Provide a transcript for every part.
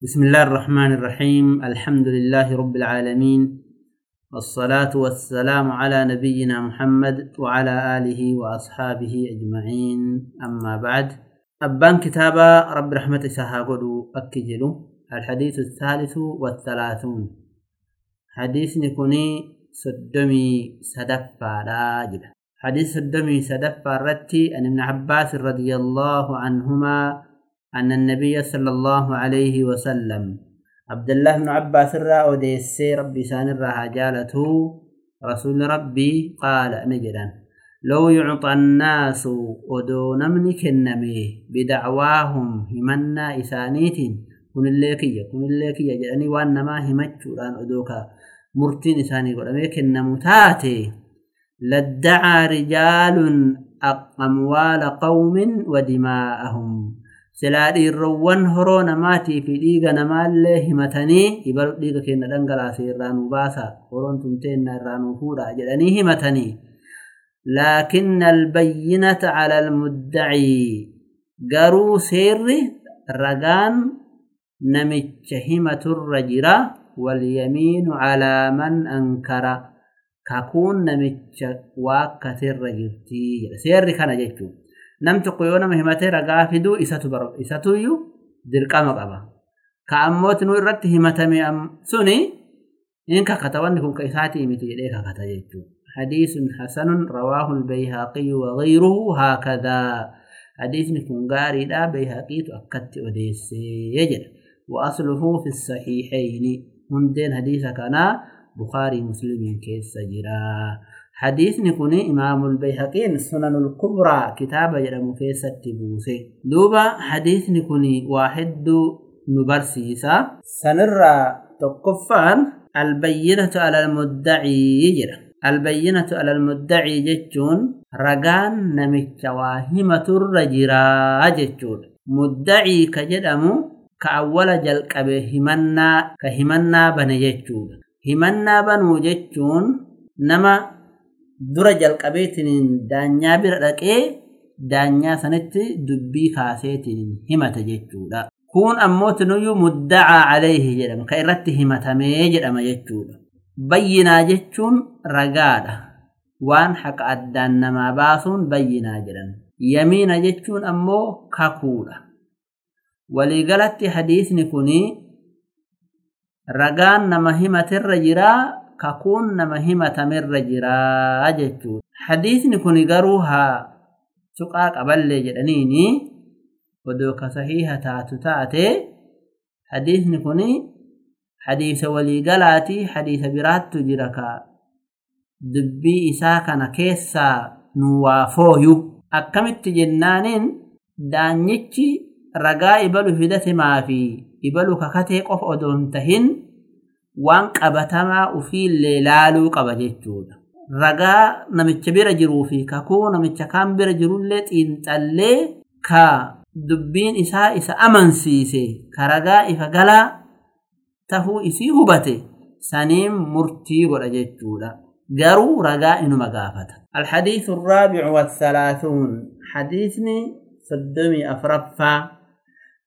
بسم الله الرحمن الرحيم. الحمد لله رب العالمين. والصلاة والسلام على نبينا محمد وعلى آله وأصحابه أجمعين. أما بعد أبان كتابة رب رحمة سهاقلوا أكجلوا الحديث الثالث والثلاثون. حديث نكوني سدمي سدفا راجل حديث سدمي سدفا رتي أن ابن عباس رضي الله عنهما أن النبي صلى الله عليه وسلم عبد الله بن عباس الرا وديسي ربي سان الرا جالته رسول ربي قال نجدا لو يعطى الناس ودون من كنمي بدعواهم همنا إسانيت كن الليكية كن الليكية جأني وانما همتشو لأن أدوكا مرتين إساني قد أميك النمتاتي لدعى رجال أموال قوم ودماءهم. Silaa dhiirroowwan horoo namaatii fi dhiiga namaallee himatanii ibalu dhiiga keenya dhangalaase irraa nu baasa horoon tumteenna irraa nu fuudha jedhanii himatanii laakinna albayyinata cala almuddacii garuu seerri ragaan namicha himaturra jira walyamiinu calaa man ankara kakuun namicha waakkatirra jirtii jedha seerri kana jechuudha nam tokko yoo nama himatee ragaa fiduu isatu isatuyyuu dirqama qaba ka ammooti nu irratti himatame suni in kakata wanni kun ka isaatii miti jedhee kakata jechuu حديث حسن رواه البيهقي وغيره هكذا حديث كن غاري لا بيهقي تأكدت أديسي يجد وأصله في الصحيحين هندين حديث كان بخاري مسلم كيس جرا حديثني كوني إمام البيهقين سنن الكبرى كتابة يرمو كيسة تبوسي دوبا حديثني كوني واحد نبرسيسا سنرى تقفان البينة على المدعي يجرى البينة على المدعي جتون رقان نمك واهمة الرجرا جتون مدعي كجدمو كأول جلق همنا كهمنا بني جتون همنا بنو جتون نما dura jalqabeetiin daanyaa bira dhaqee daanyaa sanitti dubbii kaaseetiin himata jechuudha. Kun ammoo tinuyyuu muddacaa alayhi jedhama. Ka irratti himatamee jedhama jechuudha. Bayyinaa jechuun ragaadha. Waan haqa addaan namaa baasuun bayyinaa jedhama. Yamiina jechuun ammoo kakuudha. Waliigalatti hadiisni kuni ragaan nama himaterra jiraa kakuun nama himatamerra jiraa jechuudha. Hadiisni kun garuu haa tuqaa qaballee jedhaniini odoo ka sahiha taatu taate hadiisni kun hadiisa waliigalaati hadiisa biraattu jira ka dubbii isaa kana keessaa nu waa fooyu akkamitti jennaaniin daanyichi ragaa ibalu fidatimaa fi ibalu kakatee qofa odoo hin tahin waan qabatamaa ofiillee laaluu qaba jechuudha. Ragaa namicha bira jiruu fi kakuu namicha kaan bira jirullee xiinxallee ka dubbiin isaa isa amansiise ka ragaa ifa galaa tahuu isii hubate saniin murtii godha jechuudha. garuu ragaa inuma gaafata. Alxadiisu raabicu wasalaahuun xadiisni soddomii afuraffaa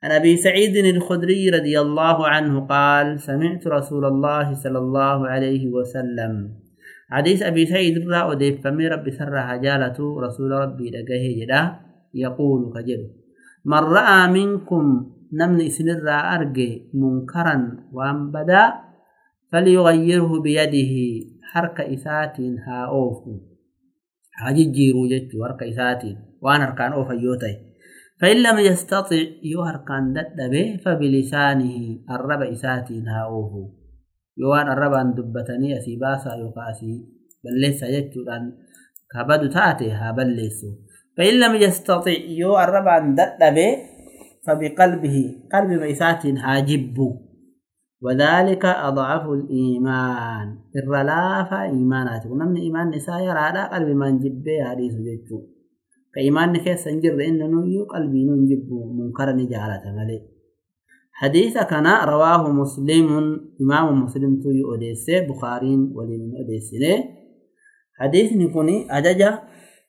عن أبي سعيد الخدري رضي الله عنه قال سمعت رسول الله صلى الله عليه وسلم. حديث أبي سعيد الرا وديف فمي ربي سر هجالة رسول ربي لقاه جدا يقول كجل من رأى منكم نمن سنر أرجي منكرا وأن بدا فليغيره بيده حرك إسات ها أوفو هجيجيرو جتو حرك إسات وأن أركان أوفا يوتي فإن لم يستطع يوهر كان ددبه فبلسانه الرب إساتين هاوه يوان الرب دبتني أسي باسا يقاسي بل ليس يجتران كبدو تاتي ها بل ليسو فإن لم يستطع يو الرب أن ددبه فبقلبه قلب إساتين هاجبه وذلك أضعف الإيمان. الرلافة إيمانات ونمن إيمان نساء يرى قلب من جبه حديث جيتشو كإيمان كيس سنجر إنه نيو قلبي ننجب منكر نجالة ملي حديث كان رواه مسلم إمام مسلم توي أديسة بخارين ولين أديسة حديث نكوني أجاجا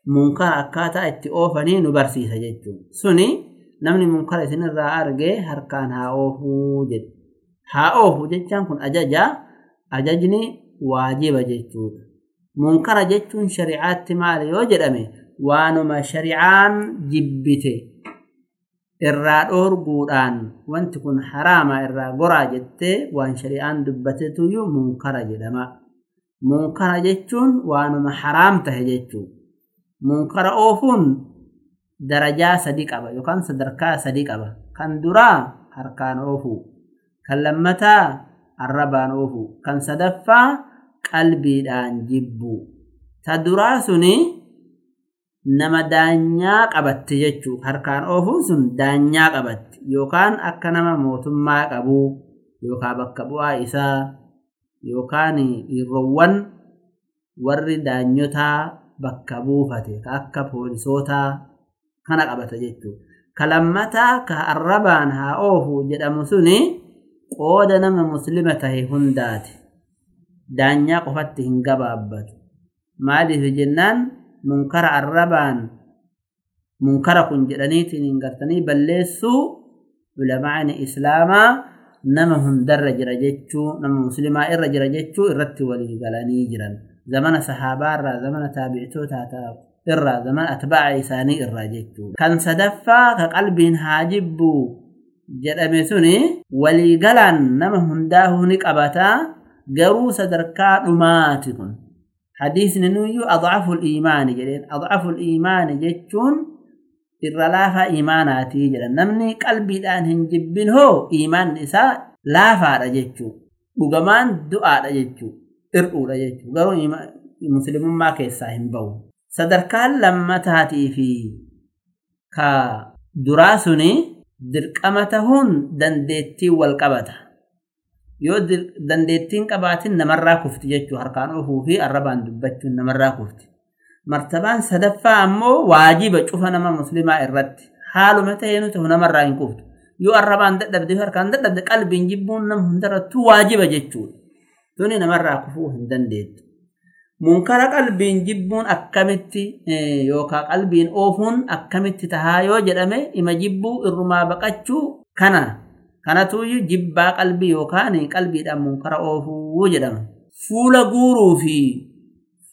منكر أكاتا اتئوفني نبرسي سجدتو سني namni munkara isinirraa argee harkaan haa oofuu jedhe haa oofu jechaan kun ajaja ajajni waajiba jechuudha munkara jechuun shari'aatti maali yoo jedhame wanti kun haraama irraa goraa jettee waan shari'aan dubbatetuyyuu munkara jedhama munkara jechuun waanuma haraam tahe jechuu munkara oofuun darajaa sadi qaba yookaan sadarkaa sadi qaba kan duraa harkaan oofu kan lammataa arrabaan oofu kan sadaffaa qalbiidhaan jibbu ta duraa suni nama daanyaa qabatte jechuu harkaan oofuun sun daanyaa qabatte yookaan akka nama mootummaa qabuu yookaan bakka bu'aa isaa yookaan dhiirroowwan warri daanyotaa bakka buufate ka akka poolisootaa kana qabata jechuudha. Ka lammataa ka arrabaan haa oofu jedhamu suni qooda nama muslima tahe hundaati. Daanyaa qofatti hin gabaabbatu. Maaliif jennaan balleessuu ulamaa'ini islaamaa nama hundarra jira jechuu nama muslimaa irra jira jechuu irratti walii galanii jiran. Zamana sahaabaarraa zamana taabicitootaa ta'u. irraa zaman atbaa'a isaanii irraa jechuudha. Kan sadaffaa ka qalbiin haa jibbu jedhame suni waliigalaan nama hundaa'uu ni qabataa garuu sadarkaa dhumaati kun. Hadiisni nuyyuu adcaful iimaani jedheen adcaful iimaani jechuun irra laafaa iimaanaatii jedhan namni qalbiidhaan hin jibbin hoo iimaanni isaa laafaadha jechuu dhugamaan du'aadha jechuu hir'uudha jechuu garuu muslimummaa keessaa hin ba'u. sadarkaan lammataatii fi ka duraa suni dirqama tahuun dandeettiin wal yoo dandeettiin qabaatin namarraa kufti jechuu harkaan oofuu fi arrabaan dubbachuun namarraa kufti. Martabaan sadaffaa ammoo waajiba cufa nama muslimaa irratti. Haaluma ta'eenu ta'u namarraa hin kuftu. Yoo arrabaan dadhabde harkaan dadhabde qalbiin jibbuun nama hundarrattuu waajiba jechuudha. Tuni namarraa kufuu hin dandeettu. Munkara qalbiin jibbuun akkamitti yookaan qalbiin oofuun akkamitti tahaa yoo jedhame ima jibbuu irrumaa baqachuu kana kanatuyyuu jibbaa qalbii yookaan qalbiidhaan munkara oofuu jedhama. Fuula guuruu fi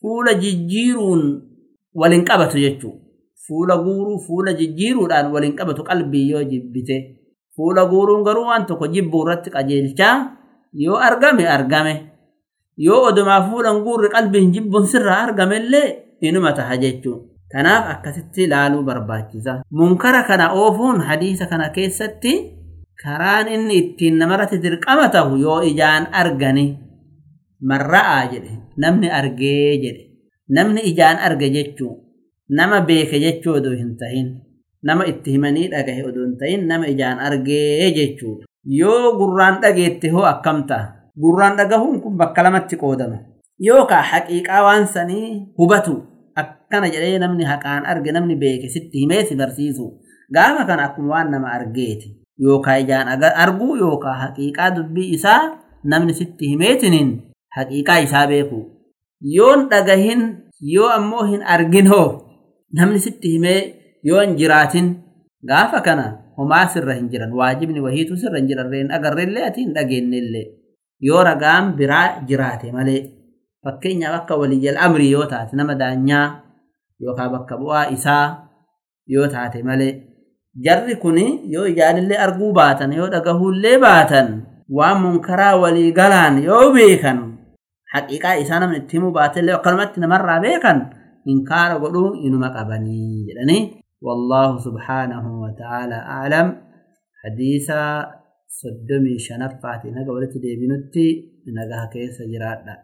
fuula jijjiiruun waliin qabatu jechuudha. Fuula guuruu fuula jijjiiruudhaan waliin qabatu qalbii yoo jibbite. Fuula guuruun garuu waan tokko jibbuu irratti qajeelchaa yoo argame argame. yoo odumaa fuulan guurri qalbiin jibbuun sirraa argamellee inuma taha jechuun. Kanaaf akkasitti ilaaluu barbaachisa. Munkara kana oofuun hadiisa kana keessatti karaan inni ittiin namarratti dirqama tahu yoo ijaan argani marra'aa jedhe. Namni argee jedhe. Namni ijaan arge jechuu nama beeke jechuu odoo hin tahin nama itti himanii dhagahe odoo hin tahin nama ijaan argee jechuudha. Yoo gurraan dhageette hoo akkam ta'a? gurraan dhagahuun kun bakka lamatti qoodama. Yookaan haqiiqaa waan sanii hubatu akkana jedhee namni haqaan arge namni beeke sitti himee si barsiisu gaafa kana akkuma waan nama argeeti yookaan ijaan arguu yookaan haqiiqaa dubbii isaa namni sitti himeetiniin haqiiqaa isaa beeku yoon dhagahin yoo ammoo hin argin hoo namni sitti himee yoo hin jiraatin gaafa kana homaa sirra hin jiran waajibni wahiitu sirra hin jiran agarreellee ati hin dhageenyellee. yoo ragaan biraa jiraate malee fakkeenyaaf akka waliyyal amrii yoo taate nama daanyaa yookaan bakka bu'aa isaa yoo taate malee jarri kun yoo ijaanillee arguu baatan yoo dhagahuullee baatan waan munkaraa walii galaan yoo beekan haqiiqaa isaa namni itti himuu baatellee akkanumatti namarraa beekan inkaara godhuu inuma qabanii jedhanii والله سبحانه وتعالى أعلم حديث soddomii shanaffaati naga walitti deebinutti nagaa keessa jiraadha